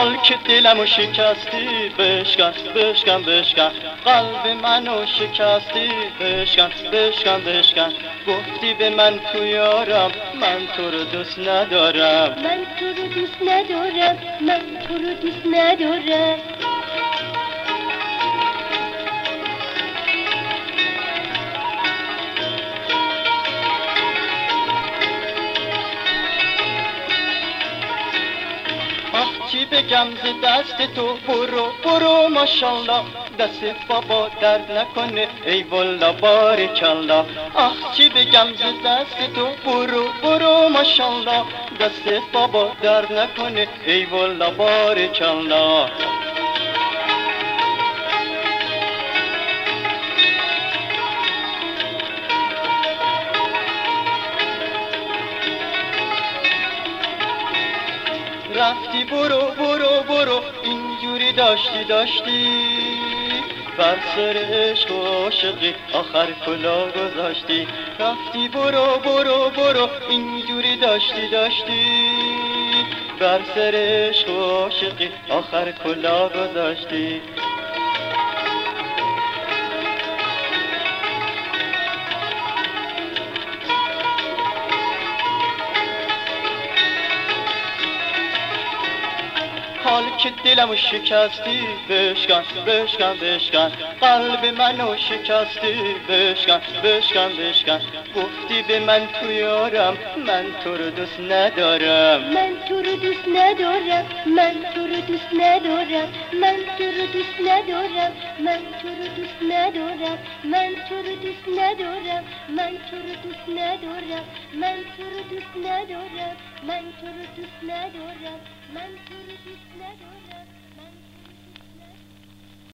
حال که دلمو شکستی بشکن بشکن بشکن قلب منو شکستی بشکن بشکن بشکن گفتی به من تو یارم من تو رو دوست ندارم من تو رو دوست ندارم من تو رو دوست ندارم چی بگم ز دست تو برو برو ماشالله دست بابا درد نکنه ای والا بار کلا آخ چی بگم ز دست تو برو برو ماشالله دست بابا درد نکنه ای والا بار رفتی برو برو برو اینجوری داشتی داشتی. بر سر عشق و عاشقی آخر کلا گذاشتی. رفتی برو برو برو اینجوری داشتی داشتی. بر سر عشق و عاشقی آخر کلا گذاشتی. حال که دلمو شکستی بشکن بشکن بشکن قلب منو شکستی بشکن بشکن بشکن گفتی به من تو یارم من تو رو دوست ندارم من تو رو دوست ندارم من تو رو دوست ندارم من تو رو دوست ندارم من تو رو دوست ندارم من تو رو دوست ندارم من تو رو دوست ندارم من تو رو دوست ندارم من تو رو دوست ندارم من تو رو دوست من